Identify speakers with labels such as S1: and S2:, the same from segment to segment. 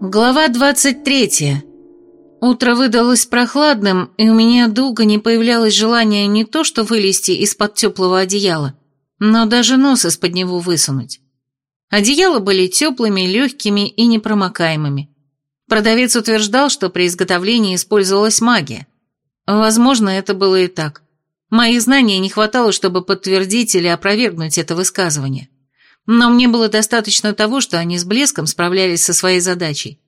S1: Глава 23. Утро выдалось прохладным, и у меня долго не появлялось желания не то что вылезти из-под теплого одеяла, но даже нос из-под него высунуть. Одеяла были теплыми, легкими и непромокаемыми. Продавец утверждал, что при изготовлении использовалась магия. Возможно, это было и так. Моих знаний не хватало, чтобы подтвердить или опровергнуть это высказывание. Но мне было достаточно того, что они с блеском справлялись со своей задачей.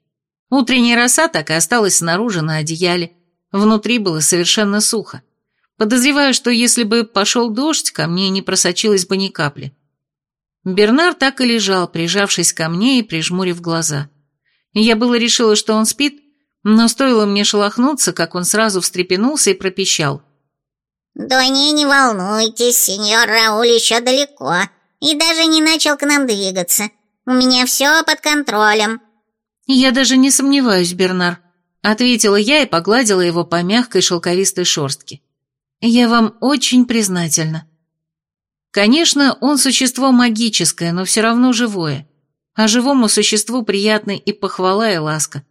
S1: Утренняя роса так и осталась снаружи на одеяле. Внутри было совершенно сухо. Подозреваю, что если бы пошел дождь, ко мне не просочилось бы ни капли. Бернар так и лежал, прижавшись ко мне и прижмурив глаза. Я было решила, что он спит, но стоило мне шелохнуться, как он сразу встрепенулся и пропищал.
S2: «Да не, не волнуйтесь, сеньор Рауль еще далеко и даже не начал к нам двигаться. У меня все под контролем».
S1: «Я даже не сомневаюсь, Бернар», — ответила я и погладила его по мягкой шелковистой шерстке. «Я вам очень признательна». Конечно, он существо магическое, но все равно живое, а живому существу приятны и похвала, и ласка.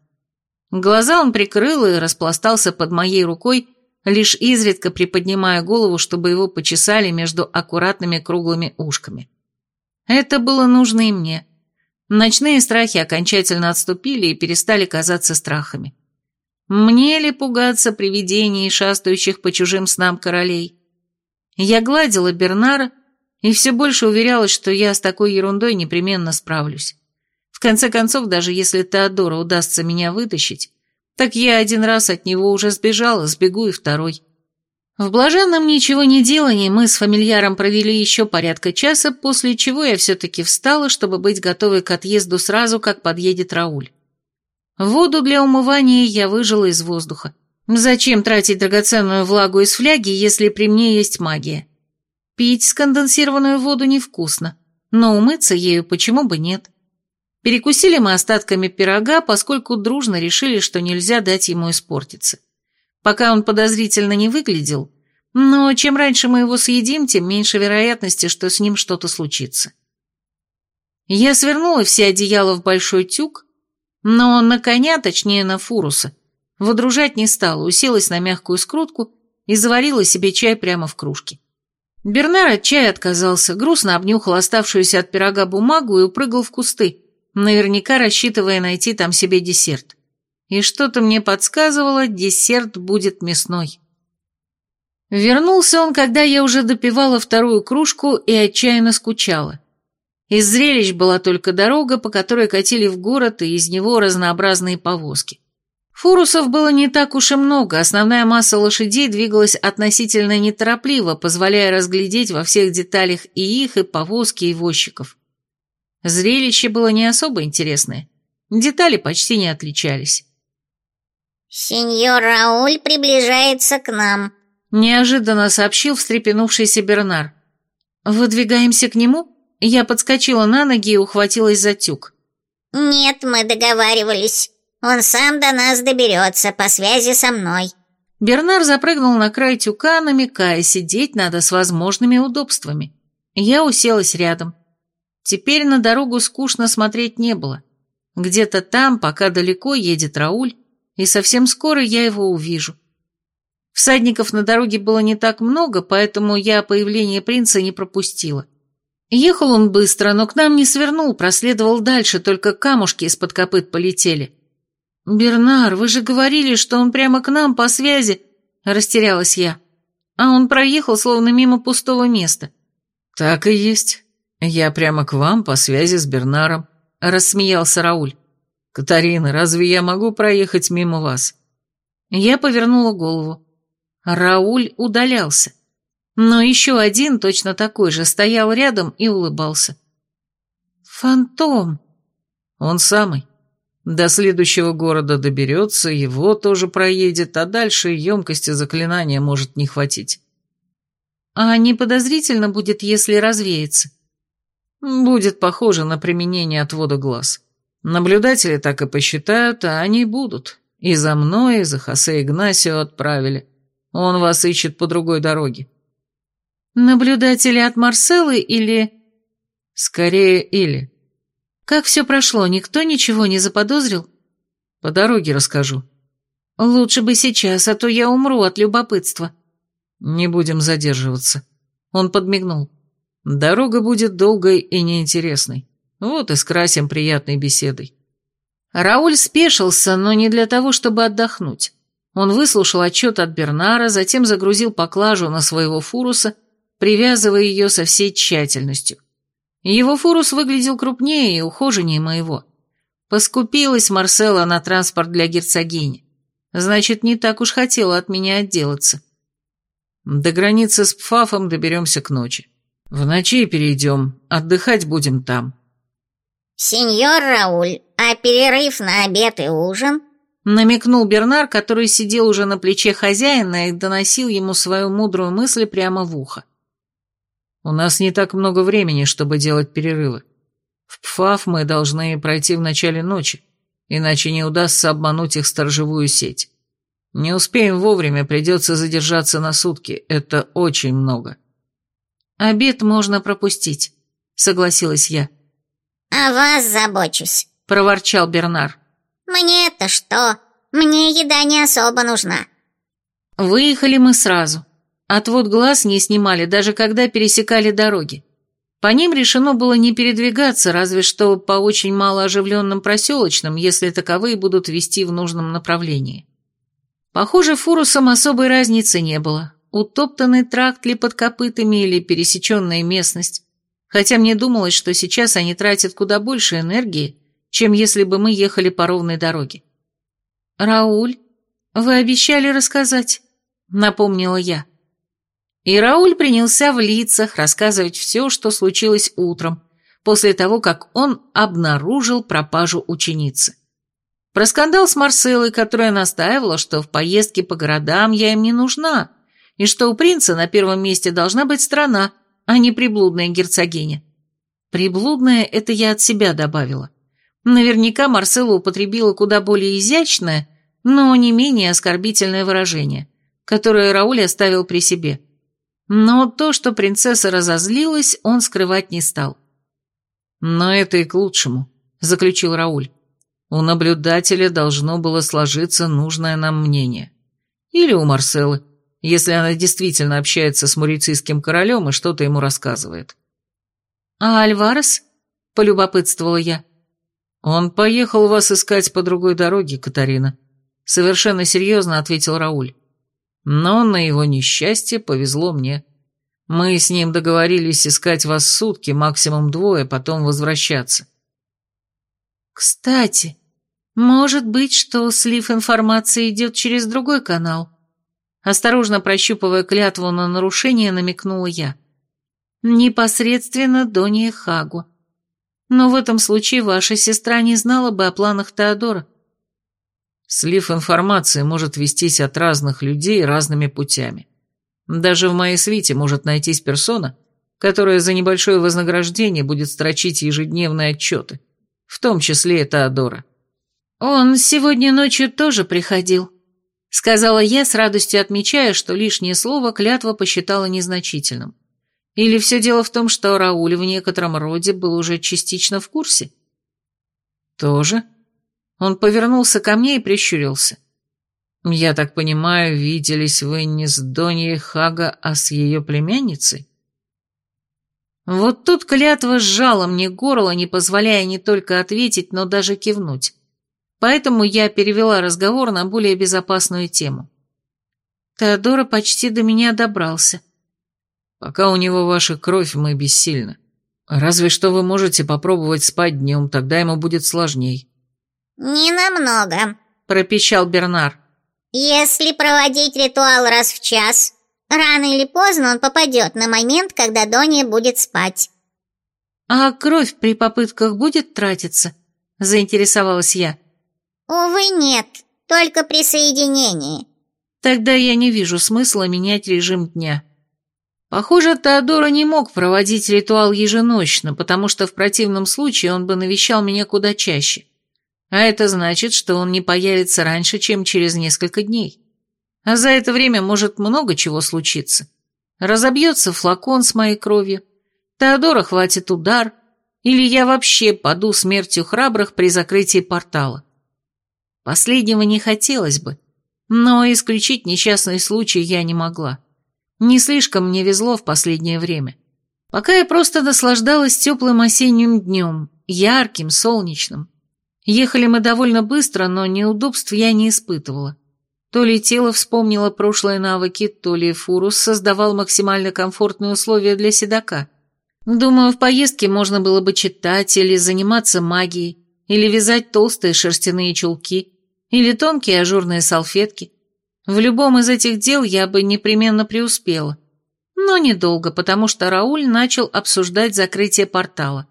S1: Глаза он прикрыл и распластался под моей рукой, лишь изредка приподнимая голову, чтобы его почесали между аккуратными круглыми ушками. Это было нужно и мне. Ночные страхи окончательно отступили и перестали казаться страхами. Мне ли пугаться привидений, шастающих по чужим снам королей? Я гладила Бернара и все больше уверялась, что я с такой ерундой непременно справлюсь. В конце концов, даже если Теодора удастся меня вытащить, так я один раз от него уже сбежала, сбегу и второй. В блаженном ничего не делании мы с фамильяром провели еще порядка часа, после чего я все-таки встала, чтобы быть готовой к отъезду сразу, как подъедет Рауль. Воду для умывания я выжила из воздуха. Зачем тратить драгоценную влагу из фляги, если при мне есть магия? Пить сконденсированную воду невкусно, но умыться ею почему бы нет? Перекусили мы остатками пирога, поскольку дружно решили, что нельзя дать ему испортиться пока он подозрительно не выглядел, но чем раньше мы его съедим, тем меньше вероятности, что с ним что-то случится. Я свернула все одеяла в большой тюк, но на коня, точнее на фуруса, водружать не стала, уселась на мягкую скрутку и заварила себе чай прямо в кружке. Бернар от чая отказался, грустно обнюхал оставшуюся от пирога бумагу и упрыгал в кусты, наверняка рассчитывая найти там себе десерт и что-то мне подсказывало, десерт будет мясной. Вернулся он, когда я уже допивала вторую кружку и отчаянно скучала. Из зрелищ была только дорога, по которой катили в город, и из него разнообразные повозки. Фурусов было не так уж и много, основная масса лошадей двигалась относительно неторопливо, позволяя разглядеть во всех деталях и их, и повозки, и возчиков. Зрелище было не особо интересное, детали почти не отличались.
S2: «Сеньор Рауль приближается к нам», —
S1: неожиданно сообщил встрепенувшийся Бернар. «Выдвигаемся к нему?» Я подскочила на ноги и ухватилась за тюк.
S2: «Нет, мы договаривались. Он сам до нас доберется по связи со мной».
S1: Бернар запрыгнул на край тюка, намекая, сидеть надо с возможными удобствами. Я уселась рядом. Теперь на дорогу скучно смотреть не было. Где-то там, пока далеко едет Рауль, и совсем скоро я его увижу. Всадников на дороге было не так много, поэтому я появление принца не пропустила. Ехал он быстро, но к нам не свернул, проследовал дальше, только камушки из-под копыт полетели. «Бернар, вы же говорили, что он прямо к нам по связи», — растерялась я. А он проехал, словно мимо пустого места.
S3: «Так и есть. Я прямо к вам по связи с Бернаром», — рассмеялся Рауль. «Катарина, разве я могу проехать мимо вас?»
S1: Я повернула голову. Рауль удалялся. Но еще один, точно такой же, стоял рядом и улыбался. «Фантом!»
S3: «Он самый. До следующего города доберется, его тоже проедет, а дальше емкости заклинания может не хватить».
S1: «А не подозрительно будет, если развеется?»
S3: «Будет похоже на применение отвода глаз». Наблюдатели так и посчитают, а они будут. И за мной, и за Хосе Игнасио отправили. Он вас ищет по другой дороге.
S1: Наблюдатели от Марселы или...
S3: Скорее или.
S1: Как все прошло, никто ничего не заподозрил?
S3: По дороге расскажу.
S1: Лучше бы сейчас, а то я умру от любопытства.
S3: Не будем задерживаться. Он подмигнул. Дорога будет долгой и неинтересной. Вот и скрасим приятной беседой.
S1: Рауль спешился, но не для того, чтобы отдохнуть. Он выслушал отчет от Бернара, затем загрузил поклажу на своего фуруса, привязывая ее со всей тщательностью. Его фурус выглядел крупнее и ухоженнее моего. Поскупилась Марсела на транспорт для герцогини. Значит, не так уж хотела от меня отделаться.
S3: До границы с Пфафом доберемся к ночи. В ночи перейдем, отдыхать будем там.
S2: «Сеньор Рауль, а перерыв на обед и ужин?»
S1: Намекнул Бернар, который сидел уже на плече хозяина и доносил ему свою мудрую мысль прямо в ухо.
S3: «У нас не так много времени, чтобы делать перерывы. В Пфаф мы должны пройти в начале ночи, иначе не удастся обмануть их сторожевую сеть. Не успеем вовремя, придется задержаться на сутки, это очень много».
S1: «Обед можно пропустить», — согласилась я.
S2: «О вас забочусь», —
S1: проворчал Бернар.
S2: «Мне-то что? Мне еда не особо нужна».
S1: Выехали мы сразу. Отвод глаз не снимали, даже когда пересекали дороги. По ним решено было не передвигаться, разве что по очень малооживленным проселочным, если таковые будут вести в нужном направлении. Похоже, фурусам особой разницы не было утоптанный тракт ли под копытами или пересеченная местность, хотя мне думалось, что сейчас они тратят куда больше энергии, чем если бы мы ехали по ровной дороге. «Рауль, вы обещали рассказать», — напомнила я. И Рауль принялся в лицах рассказывать все, что случилось утром, после того, как он обнаружил пропажу ученицы. Про скандал с Марселой, которая настаивала, что в поездке по городам я им не нужна, и что у принца на первом месте должна быть страна, а не приблудная герцогиня. Приблудная – это я от себя добавила. Наверняка Марсела употребила куда более изящное, но не менее оскорбительное выражение, которое Рауль оставил при себе. Но то, что принцесса разозлилась, он скрывать не стал.
S3: «Но это и к лучшему», – заключил Рауль. «У наблюдателя должно было сложиться нужное нам мнение. Или у Марселы если она действительно общается с мурицийским королем и что-то ему рассказывает.
S1: «А Альварес?» – полюбопытствовала я.
S3: «Он поехал вас искать по другой дороге, Катарина», – совершенно серьезно ответил Рауль. «Но на его несчастье повезло мне. Мы с ним договорились искать вас сутки, максимум двое, потом возвращаться».
S1: «Кстати, может быть, что слив информации идет через другой канал?» Осторожно прощупывая клятву на нарушение, намекнула я. Непосредственно Дония Хагу. Но в этом случае ваша сестра не знала бы о планах Теодора.
S3: Слив информации может вестись от разных людей разными путями. Даже в моей свите может найтись персона, которая за небольшое вознаграждение будет строчить ежедневные отчеты, в том числе и Теодора.
S1: Он сегодня ночью тоже приходил, Сказала я, с радостью отмечая, что лишнее слово клятва посчитала незначительным. Или все дело в том, что Рауль в некотором роде был уже частично в курсе?
S3: Тоже? Он повернулся ко мне и прищурился. Я так понимаю, виделись вы не с Доньей Хага, а с ее племянницей?
S1: Вот тут клятва сжала мне горло, не позволяя не только ответить, но даже кивнуть. Поэтому я перевела разговор на более безопасную тему. Теодора почти до меня добрался.
S3: Пока у него ваша кровь, мы бессильны. Разве что вы можете попробовать спать днем, тогда ему будет сложней.
S2: Не намного,
S1: пропищал Бернар.
S2: Если проводить ритуал раз в час, рано или поздно он попадет на момент, когда Дония будет спать.
S1: А кровь при попытках будет тратиться? Заинтересовалась я.
S2: «Увы, нет, только при соединении».
S1: «Тогда я не вижу смысла менять режим дня». Похоже, Теодора не мог проводить ритуал еженочно, потому что в противном случае он бы навещал меня куда чаще. А это значит, что он не появится раньше, чем через несколько дней. А за это время может много чего случиться. Разобьется флакон с моей кровью, Теодора хватит удар, или я вообще паду смертью храбрых при закрытии портала. Последнего не хотелось бы, но исключить несчастный случай я не могла. Не слишком мне везло в последнее время. Пока я просто наслаждалась теплым осенним днем, ярким, солнечным. Ехали мы довольно быстро, но неудобств я не испытывала. То ли тело вспомнило прошлые навыки, то ли Фурус создавал максимально комфортные условия для седока. Думаю, в поездке можно было бы читать или заниматься магией, или вязать толстые шерстяные чулки, или тонкие ажурные салфетки. В любом из этих дел я бы непременно преуспела. Но недолго, потому что Рауль начал обсуждать закрытие портала.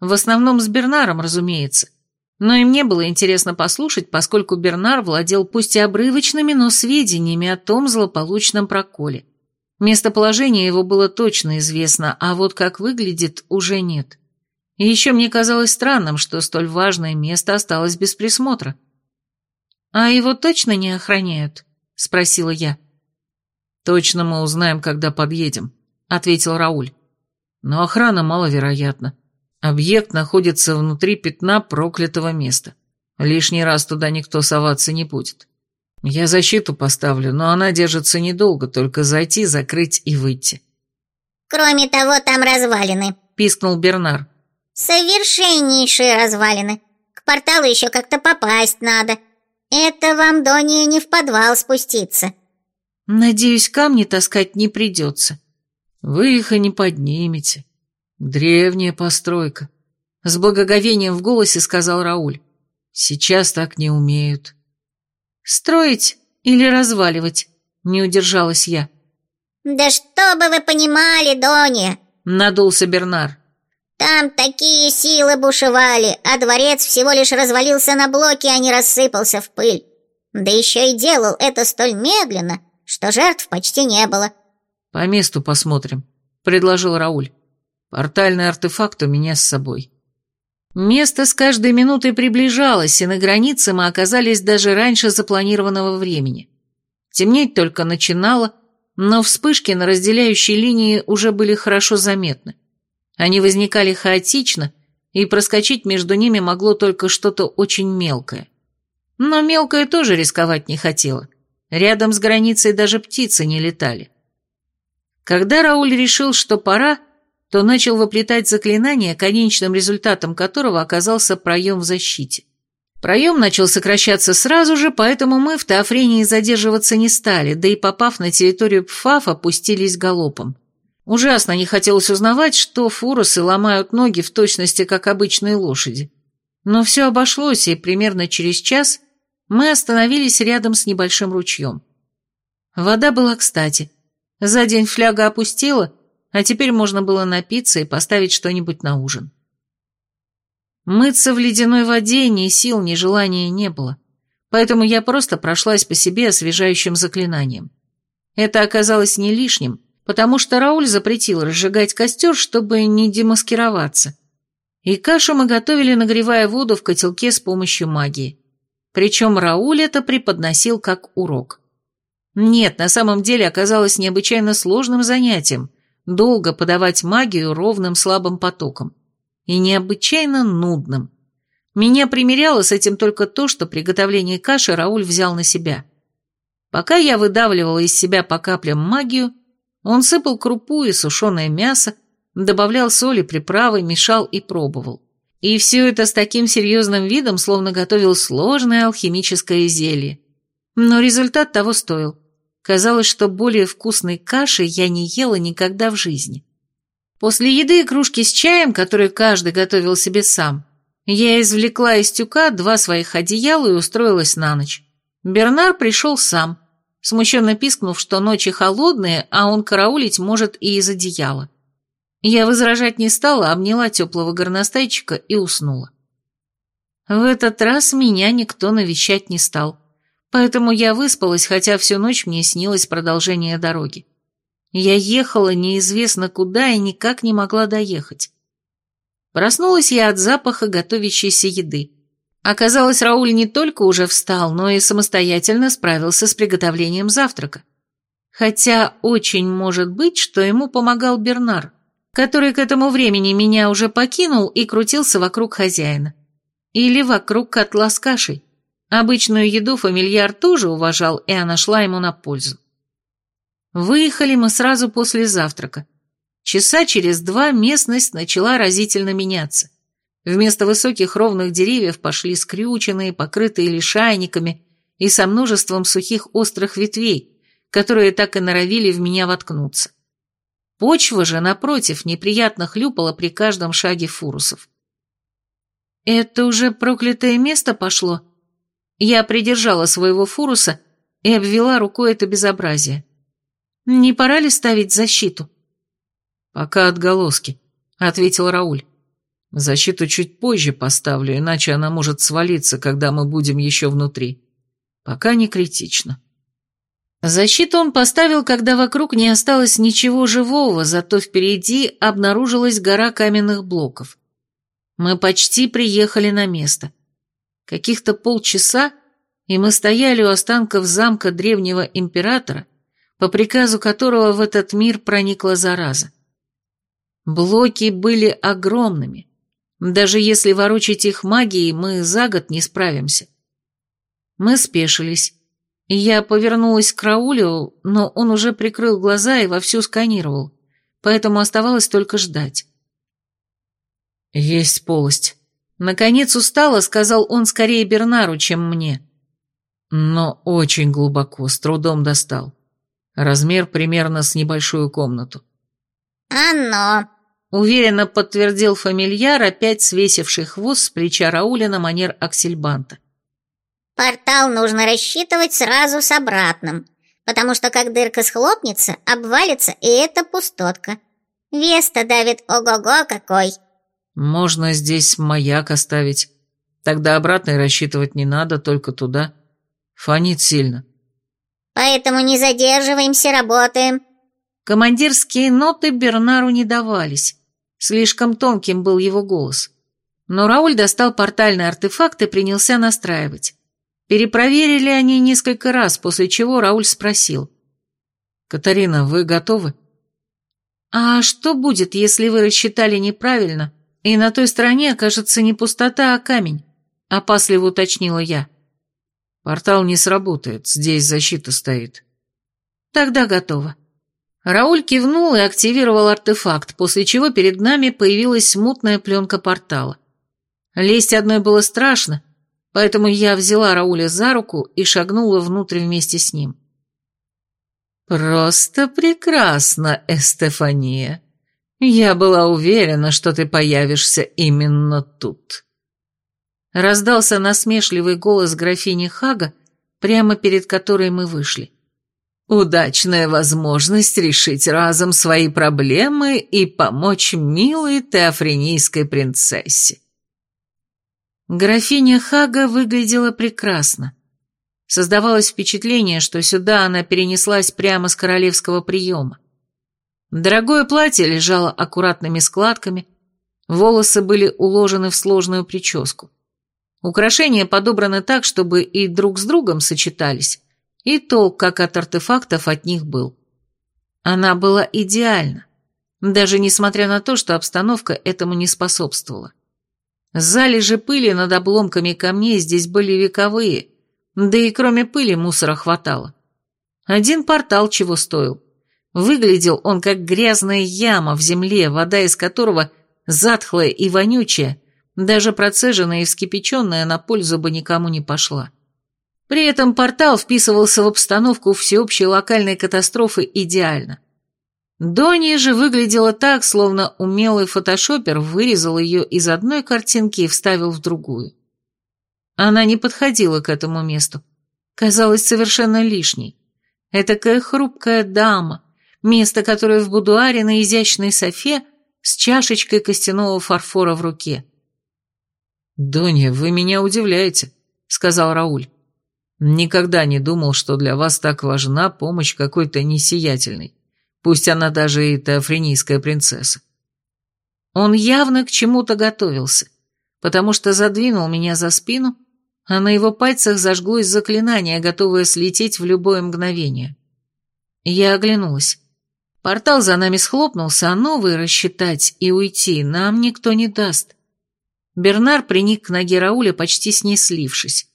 S1: В основном с Бернаром, разумеется. Но и мне было интересно послушать, поскольку Бернар владел пусть и обрывочными, но сведениями о том злополучном проколе. Местоположение его было точно известно, а вот как выглядит, уже нет. И еще мне казалось странным, что столь важное место осталось без присмотра. «А его точно не охраняют?» — спросила я.
S3: «Точно мы узнаем, когда подъедем», — ответил Рауль. «Но охрана маловероятна. Объект находится внутри пятна проклятого места. Лишний раз туда никто соваться не будет. Я защиту поставлю, но она держится недолго, только зайти, закрыть и выйти.
S2: Кроме того, там развалины,
S1: пискнул Бернар.
S2: Совершеннейшие развалины. К порталу еще как-то попасть надо. Это вам, Дония, не в подвал спуститься.
S1: Надеюсь, камни таскать не придется.
S3: Вы их и не поднимете. «Древняя постройка», — с благоговением в голосе сказал Рауль. «Сейчас так не умеют».
S1: «Строить или разваливать?» — не удержалась я.
S2: «Да что бы вы понимали, Доня!»
S1: — надулся Бернар.
S2: «Там такие силы бушевали, а дворец всего лишь развалился на блоки, а не рассыпался в пыль. Да еще и делал это столь медленно, что жертв почти не было».
S3: «По месту посмотрим», — предложил Рауль. Портальный артефакт у меня с собой.
S1: Место с каждой минутой приближалось, и на границе мы оказались даже раньше запланированного времени. Темнеть только начинало, но вспышки на разделяющей линии уже были хорошо заметны. Они возникали хаотично, и проскочить между ними могло только что-то очень мелкое. Но мелкое тоже рисковать не хотело. Рядом с границей даже птицы не летали. Когда Рауль решил, что пора, то начал воплетать заклинание, конечным результатом которого оказался проем в защите. Проем начал сокращаться сразу же, поэтому мы в Теофрении задерживаться не стали, да и попав на территорию Пфафа, пустились галопом. Ужасно не хотелось узнавать, что фуросы ломают ноги в точности, как обычные лошади. Но все обошлось, и примерно через час мы остановились рядом с небольшим ручьем. Вода была кстати. За день фляга опустела, а теперь можно было напиться и поставить что-нибудь на ужин. Мыться в ледяной воде ни сил, ни желания не было, поэтому я просто прошлась по себе освежающим заклинанием. Это оказалось не лишним, потому что Рауль запретил разжигать костер, чтобы не демаскироваться. И кашу мы готовили, нагревая воду в котелке с помощью магии. Причем Рауль это преподносил как урок. Нет, на самом деле оказалось необычайно сложным занятием – долго подавать магию ровным слабым потоком. И необычайно нудным. Меня примеряло с этим только то, что приготовление каши Рауль взял на себя. Пока я выдавливала из себя по каплям магию, он сыпал крупу и сушеное мясо, добавлял соли, приправы, мешал и пробовал. И все это с таким серьезным видом, словно готовил сложное алхимическое зелье. Но результат того стоил. Казалось, что более вкусной каши я не ела никогда в жизни. После еды и кружки с чаем, которые каждый готовил себе сам, я извлекла из тюка два своих одеяла и устроилась на ночь. Бернар пришел сам, смущенно пискнув, что ночи холодные, а он караулить может и из одеяла. Я возражать не стала, обняла теплого горностайчика и уснула. В этот раз меня никто навещать не стал. Поэтому я выспалась, хотя всю ночь мне снилось продолжение дороги. Я ехала неизвестно куда и никак не могла доехать. Проснулась я от запаха готовящейся еды. Оказалось, Рауль не только уже встал, но и самостоятельно справился с приготовлением завтрака. Хотя очень может быть, что ему помогал Бернар, который к этому времени меня уже покинул и крутился вокруг хозяина. Или вокруг котла с кашей. Обычную еду фамильяр тоже уважал, и она шла ему на пользу. Выехали мы сразу после завтрака. Часа через два местность начала разительно меняться. Вместо высоких ровных деревьев пошли скрюченные, покрытые лишайниками и со множеством сухих острых ветвей, которые так и норовили в меня воткнуться. Почва же, напротив, неприятно хлюпала при каждом шаге фурусов. «Это уже проклятое место пошло?» Я придержала своего фуруса и обвела рукой это безобразие. «Не пора ли ставить защиту?»
S3: «Пока отголоски», — ответил Рауль. «Защиту чуть позже поставлю, иначе она может свалиться, когда мы будем еще внутри. Пока не критично».
S1: Защиту он поставил, когда вокруг не осталось ничего живого, зато впереди обнаружилась гора каменных блоков. Мы почти приехали на место. Каких-то полчаса, и мы стояли у останков замка древнего императора, по приказу которого в этот мир проникла зараза. Блоки были огромными. Даже если ворочать их магией, мы за год не справимся. Мы спешились. Я повернулась к Раулю, но он уже прикрыл глаза и вовсю сканировал, поэтому оставалось только ждать.
S3: «Есть полость»,
S1: Наконец устало, сказал он скорее Бернару, чем мне.
S3: Но очень глубоко, с трудом достал. Размер примерно с небольшую комнату.
S2: «Оно!»
S1: — уверенно подтвердил фамильяр, опять свесивший хвост с плеча Рауля на манер аксельбанта.
S2: «Портал нужно рассчитывать сразу с обратным, потому что как дырка схлопнется, обвалится и это пустотка. Веста давит ого-го какой!»
S3: Можно здесь маяк оставить. Тогда обратно и рассчитывать не надо, только туда. Фонит сильно.
S2: Поэтому не задерживаемся, работаем.
S1: Командирские ноты Бернару не давались. Слишком тонким был его голос. Но Рауль достал портальный артефакт и принялся настраивать. Перепроверили они несколько раз, после чего Рауль спросил.
S3: «Катарина, вы готовы?»
S1: «А что будет, если вы рассчитали неправильно и на той стороне окажется не пустота, а камень, опасливо уточнила я.
S3: Портал не сработает, здесь защита стоит.
S1: Тогда готово. Рауль кивнул и активировал артефакт, после чего перед нами появилась смутная пленка портала. Лезть одной было страшно, поэтому я взяла Рауля за руку и шагнула внутрь вместе с ним. «Просто прекрасно, Эстефания!» Я была уверена, что ты появишься именно тут. Раздался насмешливый голос графини Хага, прямо перед которой мы вышли. Удачная возможность решить разом свои проблемы и помочь милой теофренийской принцессе. Графиня Хага выглядела прекрасно. Создавалось впечатление, что сюда она перенеслась прямо с королевского приема. Дорогое платье лежало аккуратными складками, волосы были уложены в сложную прическу. Украшения подобраны так, чтобы и друг с другом сочетались, и толк, как от артефактов, от них был. Она была идеальна, даже несмотря на то, что обстановка этому не способствовала. Залежи пыли над обломками камней здесь были вековые, да и кроме пыли мусора хватало. Один портал чего стоил. Выглядел он как грязная яма в земле, вода из которого затхлая и вонючая, даже процеженная и вскипяченная на пользу бы никому не пошла. При этом портал вписывался в обстановку всеобщей локальной катастрофы идеально. Донья же выглядела так, словно умелый фотошопер вырезал ее из одной картинки и вставил в другую. Она не подходила к этому месту. Казалась совершенно лишней. Этакая хрупкая дама, место которое в будуаре на изящной софе с чашечкой костяного фарфора в руке.
S3: «Донья, вы меня удивляете», — сказал Рауль. «Никогда не думал, что для вас так важна помощь какой-то несиятельной, пусть она даже и теофренийская принцесса».
S1: Он явно к чему-то готовился, потому что задвинул меня за спину, а на его пальцах зажглось заклинание, готовое слететь в любое мгновение. Я оглянулась. Портал за нами схлопнулся, а новый рассчитать и уйти нам никто не даст. Бернар приник к ноге Рауля, почти снеслившись.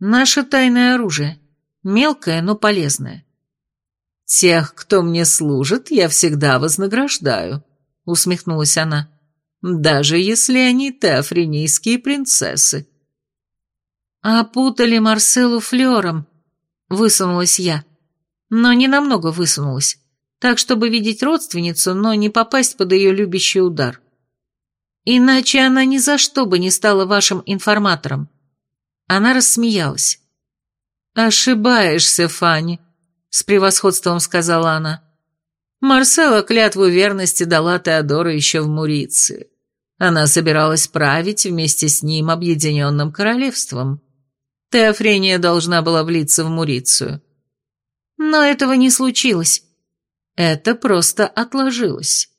S1: Наше тайное оружие. Мелкое, но полезное.
S3: «Тех, кто мне служит, я всегда вознаграждаю», — усмехнулась она. «Даже если они теофренийские принцессы».
S1: «Опутали Марселу флером», — высунулась я. Но не намного высунулась, так, чтобы видеть родственницу, но не попасть под ее любящий удар. Иначе она ни за что бы не стала вашим информатором. Она рассмеялась.
S3: «Ошибаешься, Фанни», — с превосходством сказала она. Марсела клятву верности дала Теодора еще в Муриции. Она собиралась править вместе с ним объединенным королевством. Теофрения должна была влиться в Мурицию.
S1: Но этого не случилось.
S3: Это просто отложилось.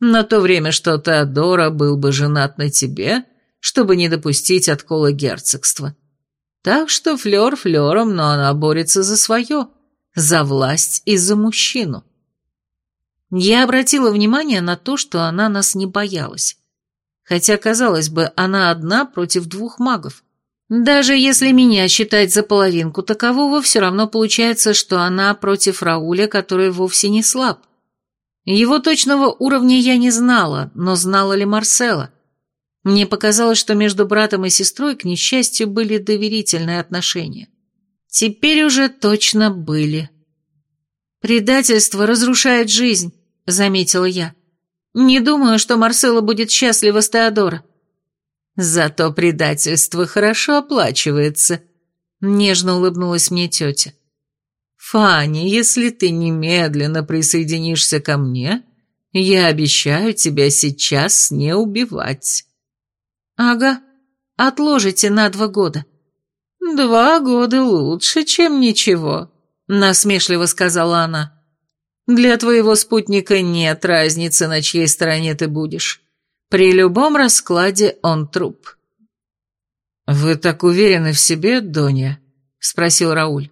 S3: На то время, что Теодора был бы женат на тебе, чтобы не допустить откола герцогства. Так что флёр флёром, но она борется за свое, за власть и за мужчину.
S1: Я обратила внимание на то, что она нас не боялась. Хотя, казалось бы, она одна против двух магов. Даже если меня считать за половинку такового, все равно получается, что она против Рауля, который вовсе не слаб. Его точного уровня я не знала, но знала ли Марсела? Мне показалось, что между братом и сестрой, к несчастью, были доверительные отношения. Теперь уже точно были. «Предательство разрушает жизнь», — заметила я. «Не думаю, что Марсела будет счастлива с Теодора».
S3: «Зато предательство хорошо оплачивается», — нежно улыбнулась мне тетя. «Фанни, если ты немедленно присоединишься ко мне, я обещаю тебя сейчас не убивать».
S1: «Ага, отложите на два года».
S3: «Два года лучше, чем ничего», — насмешливо сказала она. «Для твоего спутника нет разницы, на чьей стороне ты будешь. При любом раскладе он труп». «Вы так уверены в себе, Доня?» — спросил Рауль.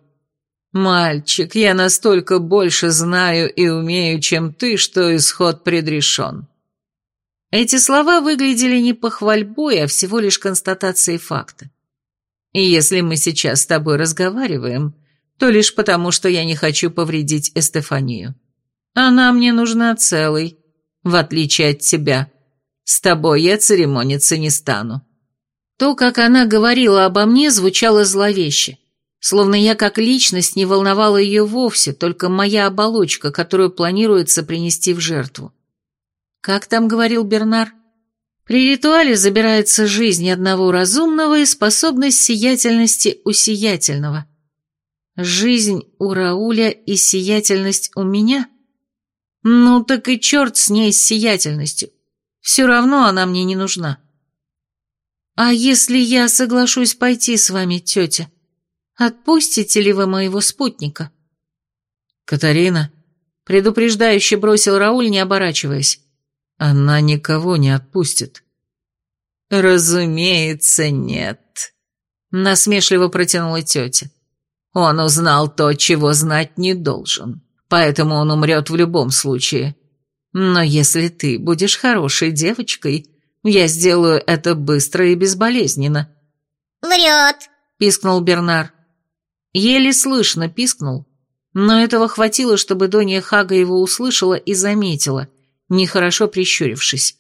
S3: «Мальчик, я настолько больше знаю и умею, чем ты, что исход предрешен».
S1: Эти слова выглядели не похвальбой, а всего лишь констатацией факта.
S3: И если мы сейчас с тобой разговариваем, то лишь потому, что я не хочу повредить Эстефанию. Она мне нужна целой, в отличие от тебя. С тобой я церемониться не стану».
S1: То, как она говорила обо мне, звучало зловеще. Словно я как личность не волновала ее вовсе, только моя оболочка, которую планируется принести в жертву. Как там говорил Бернар? При ритуале забирается жизнь одного разумного и способность сиятельности у сиятельного. Жизнь у Рауля и сиятельность у меня? Ну так и черт с ней с сиятельностью. Все равно она мне не нужна. А если я соглашусь пойти с вами, тетя, отпустите ли вы моего спутника?
S3: Катарина, предупреждающе бросил Рауль, не оборачиваясь. Она никого не отпустит. Разумеется, нет. Насмешливо протянула тетя. Он узнал то, чего знать не должен, поэтому он умрет в любом случае. Но если ты будешь хорошей девочкой, я сделаю это быстро и безболезненно».
S2: «Врет», —
S1: пискнул Бернар. Еле слышно пискнул, но этого хватило, чтобы Донья Хага его услышала и заметила, нехорошо прищурившись.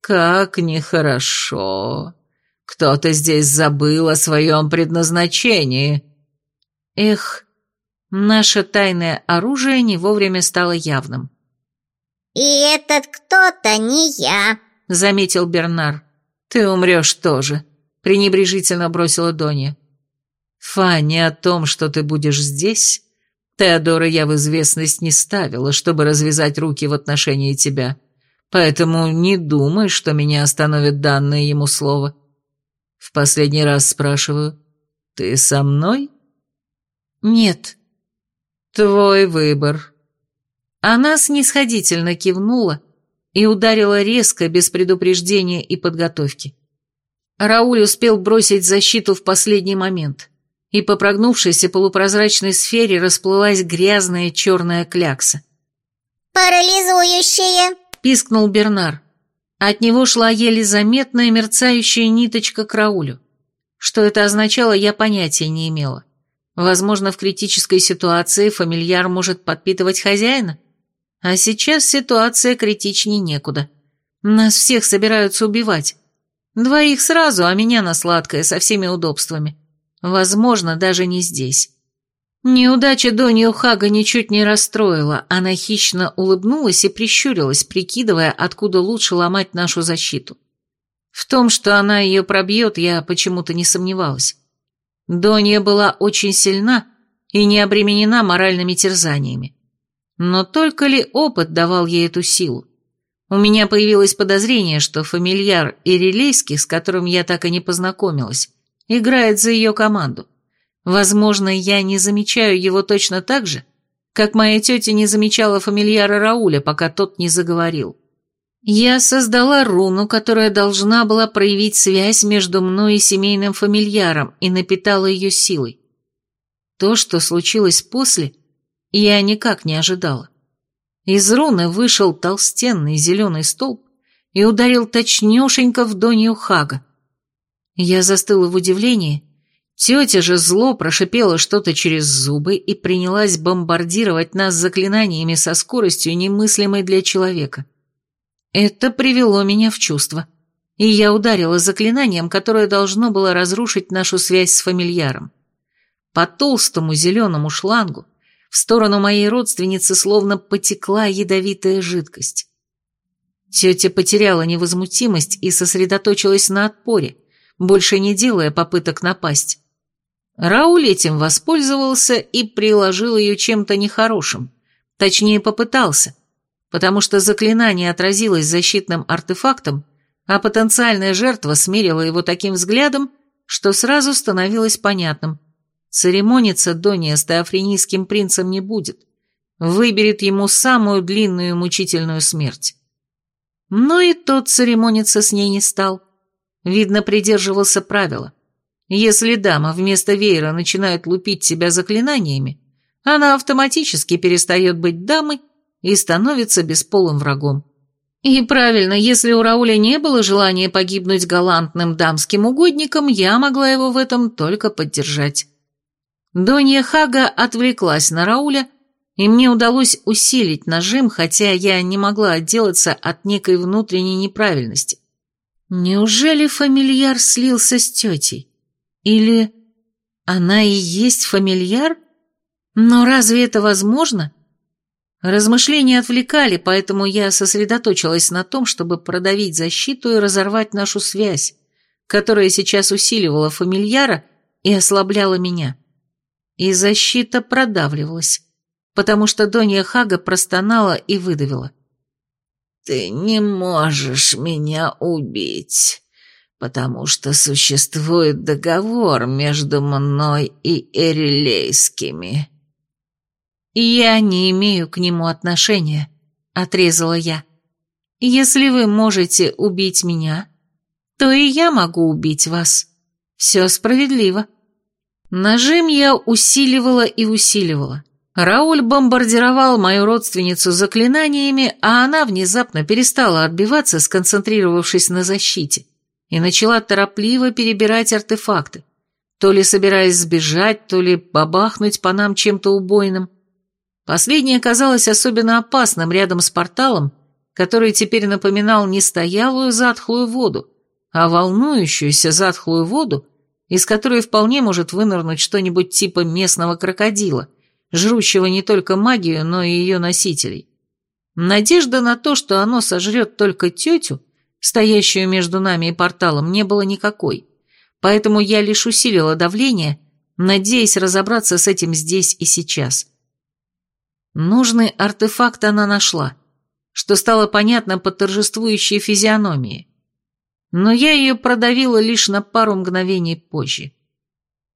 S3: «Как нехорошо! Кто-то здесь забыл о своем предназначении!»
S1: Эх, наше тайное оружие не вовремя стало явным.
S2: «И этот кто-то не я», —
S1: заметил Бернар.
S3: «Ты умрешь тоже», — пренебрежительно бросила Донья. «Фанни, о том, что ты будешь здесь, Теодора я в известность не ставила, чтобы развязать руки в отношении тебя, поэтому не думай, что меня остановит данное ему слово. В последний раз спрашиваю, ты со мной?»
S1: «Нет».
S3: «Твой выбор»,
S1: она снисходительно кивнула и ударила резко, без предупреждения и подготовки. Рауль успел бросить защиту в последний момент, и по прогнувшейся полупрозрачной сфере расплылась грязная черная клякса.
S2: «Парализующие!»
S1: — пискнул Бернар. От него шла еле заметная мерцающая ниточка к Раулю. Что это означало, я понятия не имела. Возможно, в критической ситуации фамильяр может подпитывать хозяина? А сейчас ситуация критичнее некуда. Нас всех собираются убивать. Двоих сразу, а меня на сладкое, со всеми удобствами. Возможно, даже не здесь. Неудача Донью Хага ничуть не расстроила, она хищно улыбнулась и прищурилась, прикидывая, откуда лучше ломать нашу защиту. В том, что она ее пробьет, я почему-то не сомневалась. Донья была очень сильна и не обременена моральными терзаниями. Но только ли опыт давал ей эту силу? У меня появилось подозрение, что фамильяр Ирилейский, с которым я так и не познакомилась, играет за ее команду. Возможно, я не замечаю его точно так же, как моя тетя не замечала фамильяра Рауля, пока тот не заговорил. Я создала руну, которая должна была проявить связь между мной и семейным фамильяром, и напитала ее силой. То, что случилось после, я никак не ожидала. Из руны вышел толстенный зеленый столб и ударил точнешенько в Донью Хага. Я застыла в удивлении, Тетя же зло прошипела что-то через зубы и принялась бомбардировать нас заклинаниями со скоростью, немыслимой для человека. Это привело меня в чувство, и я ударила заклинанием, которое должно было разрушить нашу связь с фамильяром. По толстому зеленому шлангу в сторону моей родственницы словно потекла ядовитая жидкость. Тетя потеряла невозмутимость и сосредоточилась на отпоре, больше не делая попыток напасть. Рауль этим воспользовался и приложил ее чем-то нехорошим. Точнее, попытался, потому что заклинание отразилось защитным артефактом, а потенциальная жертва смерила его таким взглядом, что сразу становилось понятным. Церемониться Дония с теофренийским принцем не будет. Выберет ему самую длинную и мучительную смерть. Но и тот церемониться с ней не стал. Видно, придерживался правила – если дама вместо веера начинает лупить себя заклинаниями, она автоматически перестает быть дамой и становится бесполым врагом. И правильно, если у Рауля не было желания погибнуть галантным дамским угодником, я могла его в этом только поддержать. Донья Хага отвлеклась на Рауля, и мне удалось усилить нажим, хотя я не могла отделаться от некой внутренней неправильности. Неужели фамильяр слился с тетей? Или она и есть фамильяр? Но разве это возможно? Размышления отвлекали, поэтому я сосредоточилась на том, чтобы продавить защиту и разорвать нашу связь, которая сейчас усиливала фамильяра и ослабляла меня. И защита продавливалась, потому что Донья Хага простонала и выдавила. «Ты не можешь меня убить потому что существует договор между мной и Эрилейскими». «Я не имею к нему отношения», — отрезала я. «Если вы можете убить меня, то и я могу убить вас. Все справедливо». Нажим я усиливала и усиливала. Рауль бомбардировал мою родственницу заклинаниями, а она внезапно перестала отбиваться, сконцентрировавшись на защите и начала торопливо перебирать артефакты, то ли собираясь сбежать, то ли бабахнуть по нам чем-то убойным. Последнее казалось особенно опасным рядом с порталом, который теперь напоминал не стоялую затхлую воду, а волнующуюся затхлую воду, из которой вполне может вынырнуть что-нибудь типа местного крокодила, жрущего не только магию, но и ее носителей. Надежда на то, что оно сожрет только тетю, стоящую между нами и порталом, не было никакой, поэтому я лишь усилила давление, надеясь разобраться с этим здесь и сейчас. Нужный артефакт она нашла, что стало понятно по торжествующей физиономии. Но я ее продавила лишь на пару мгновений позже.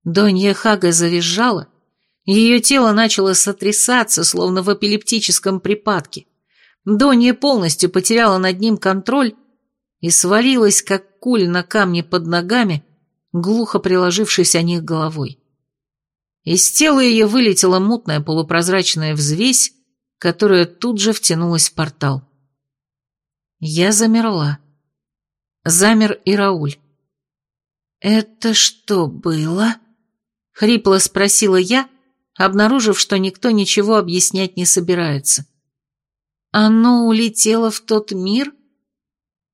S1: Донья Хага завизжала, ее тело начало сотрясаться, словно в эпилептическом припадке. Донья полностью потеряла над ним контроль и свалилась, как куль на камне под ногами, глухо приложившись о них головой. Из тела ее вылетела мутная полупрозрачная взвесь, которая тут же втянулась в портал. Я замерла. Замер и Рауль. «Это что было?» — хрипло спросила я, обнаружив, что никто ничего объяснять не собирается. «Оно улетело в тот мир?»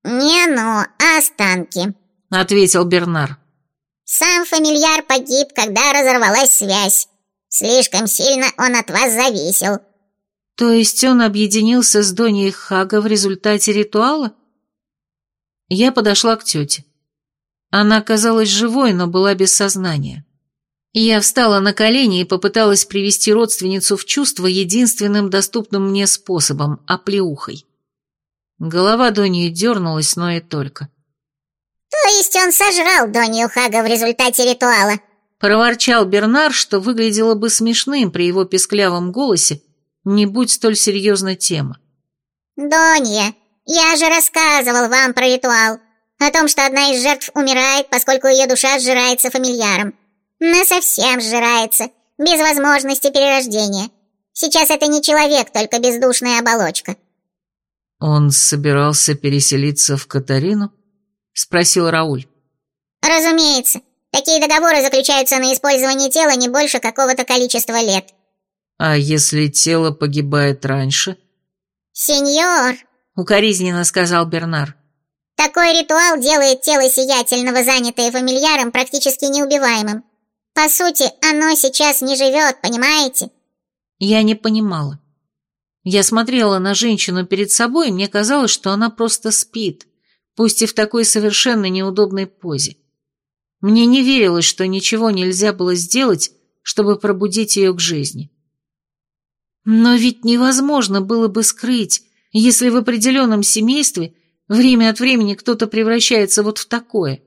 S2: «Не оно, а останки», —
S1: ответил Бернар.
S2: «Сам фамильяр погиб, когда разорвалась связь. Слишком сильно он от вас зависел».
S1: «То есть он объединился с Доней Хага в результате ритуала?» Я подошла к тете. Она казалась живой, но была без сознания. Я встала на колени и попыталась привести родственницу в чувство единственным доступным мне способом – оплеухой. Голова Донии дернулась, но и только.
S2: «То есть он сожрал Донию Хага в результате ритуала?»
S1: Проворчал Бернар, что выглядело бы смешным при его песклявом голосе, не будь столь серьезна тема.
S2: «Донья, я же рассказывал вам про ритуал. О том, что одна из жертв умирает, поскольку ее душа сжирается фамильяром. Насовсем сжирается, без возможности перерождения. Сейчас это не человек, только бездушная оболочка.
S3: «Он собирался переселиться в Катарину?» — спросил Рауль.
S2: «Разумеется. Такие договоры заключаются на использование тела не больше какого-то количества лет».
S3: «А если тело погибает раньше?»
S2: «Сеньор», —
S1: укоризненно сказал Бернар, —
S2: «такой ритуал делает тело сиятельного, занятое фамильяром, практически неубиваемым. По сути, оно сейчас не живет, понимаете?»
S1: Я не понимала. Я смотрела на женщину перед собой, и мне казалось, что она просто спит, пусть и в такой совершенно неудобной позе. Мне не верилось, что ничего нельзя было сделать, чтобы пробудить ее к жизни. Но ведь невозможно было бы скрыть, если в определенном семействе время от времени кто-то превращается вот в такое.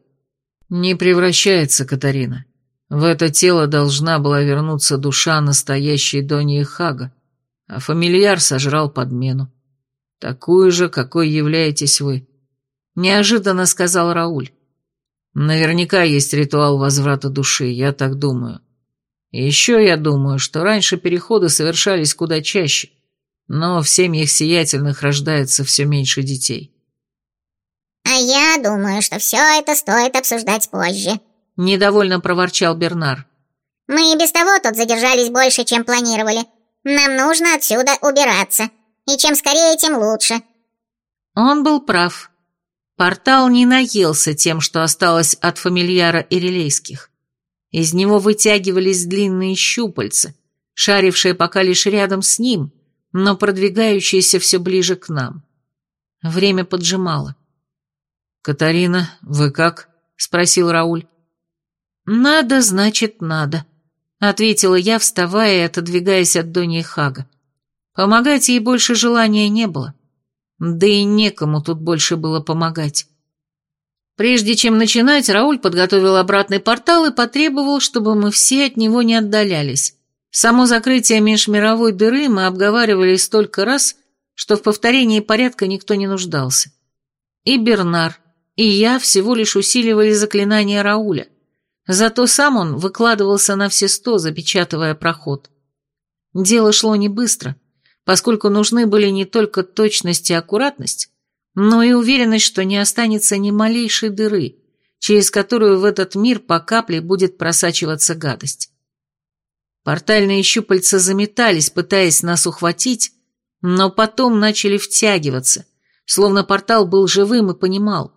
S3: Не превращается, Катарина. В это тело должна была вернуться душа настоящей Доньи Хага, а фамильяр сожрал подмену. Такую же, какой являетесь вы. Неожиданно сказал Рауль. Наверняка есть ритуал возврата души, я так думаю. Еще я думаю, что раньше переходы совершались куда чаще, но в семьях сиятельных рождается все меньше детей.
S2: А я думаю, что все это стоит обсуждать позже,
S1: Недовольно проворчал Бернар.
S2: «Мы и без того тут задержались больше, чем планировали. Нам нужно отсюда убираться. И чем скорее, тем лучше».
S1: Он был прав. Портал не наелся тем, что осталось от фамильяра Ирилейских. Из него вытягивались длинные щупальца, шарившие пока лишь рядом с ним, но продвигающиеся все ближе к нам. Время поджимало.
S3: «Катарина, вы как?» — спросил Рауль.
S1: «Надо, значит, надо», — ответила я, вставая и отодвигаясь от Доньи Хага. Помогать ей больше желания не было. Да и некому тут больше было помогать. Прежде чем начинать, Рауль подготовил обратный портал и потребовал, чтобы мы все от него не отдалялись. Само закрытие межмировой дыры мы обговаривали столько раз, что в повторении порядка никто не нуждался. И Бернар, и я всего лишь усиливали заклинание Рауля — Зато сам он выкладывался на все сто, запечатывая проход. Дело шло не быстро, поскольку нужны были не только точность и аккуратность, но и уверенность, что не останется ни малейшей дыры, через которую в этот мир по капле будет просачиваться гадость. Портальные щупальца заметались, пытаясь нас ухватить, но потом начали втягиваться, словно портал был живым и понимал,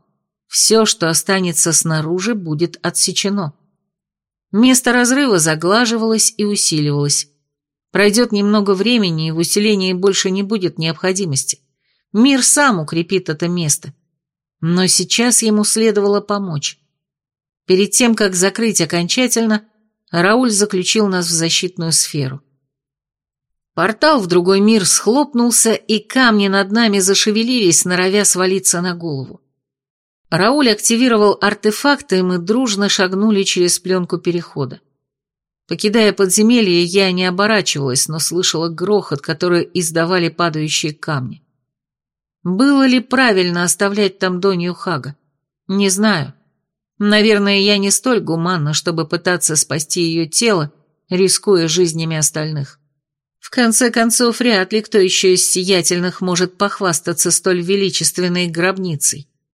S1: все, что останется снаружи, будет отсечено. Место разрыва заглаживалось и усиливалось. Пройдет немного времени, и в усилении больше не будет необходимости. Мир сам укрепит это место. Но сейчас ему следовало помочь. Перед тем, как закрыть окончательно, Рауль заключил нас в защитную сферу. Портал в другой мир схлопнулся, и камни над нами зашевелились, норовя свалиться на голову. Рауль активировал артефакты, и мы дружно шагнули через пленку перехода. Покидая подземелье, я не оборачивалась, но слышала грохот, который издавали падающие камни. Было ли правильно оставлять там Донью Хага? Не знаю. Наверное, я не столь гуманна, чтобы пытаться спасти ее тело, рискуя жизнями остальных. В конце концов, вряд ли кто еще из сиятельных может похвастаться столь величественной гробницей.